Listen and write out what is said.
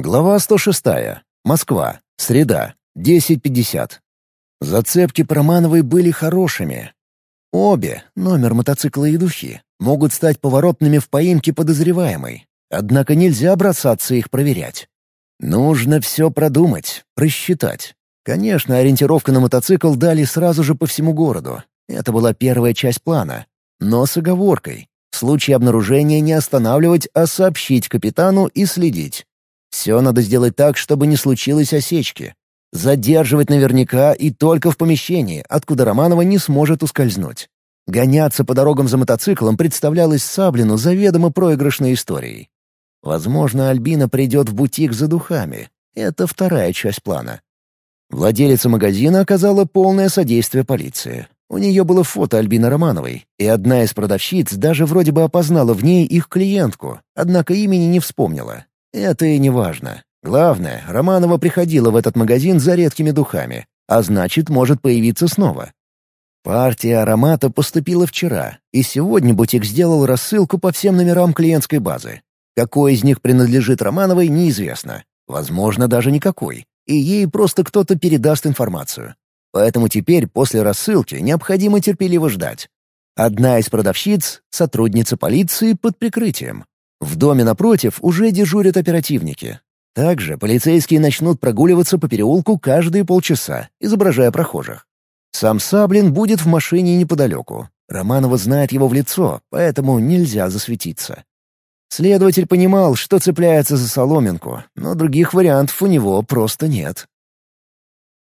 Глава 106. Москва. Среда. 10.50. Зацепки Промановой были хорошими. Обе, номер мотоцикла и духи, могут стать поворотными в поимке подозреваемой. Однако нельзя бросаться их проверять. Нужно все продумать, просчитать. Конечно, ориентировка на мотоцикл дали сразу же по всему городу. Это была первая часть плана. Но с оговоркой. В случае обнаружения не останавливать, а сообщить капитану и следить. Все надо сделать так, чтобы не случилось осечки. Задерживать наверняка и только в помещении, откуда Романова не сможет ускользнуть. Гоняться по дорогам за мотоциклом представлялось Саблину заведомо проигрышной историей. Возможно, Альбина придет в бутик за духами. Это вторая часть плана. Владелица магазина оказала полное содействие полиции. У нее было фото Альбины Романовой, и одна из продавщиц даже вроде бы опознала в ней их клиентку, однако имени не вспомнила. Это и не важно. Главное, Романова приходила в этот магазин за редкими духами, а значит, может появиться снова. Партия аромата поступила вчера, и сегодня бутик сделал рассылку по всем номерам клиентской базы. Какой из них принадлежит Романовой, неизвестно. Возможно, даже никакой. И ей просто кто-то передаст информацию. Поэтому теперь, после рассылки, необходимо терпеливо ждать. Одна из продавщиц — сотрудница полиции под прикрытием. В доме напротив уже дежурят оперативники. Также полицейские начнут прогуливаться по переулку каждые полчаса, изображая прохожих. Сам Саблин будет в машине неподалеку. Романова знает его в лицо, поэтому нельзя засветиться. Следователь понимал, что цепляется за соломинку, но других вариантов у него просто нет.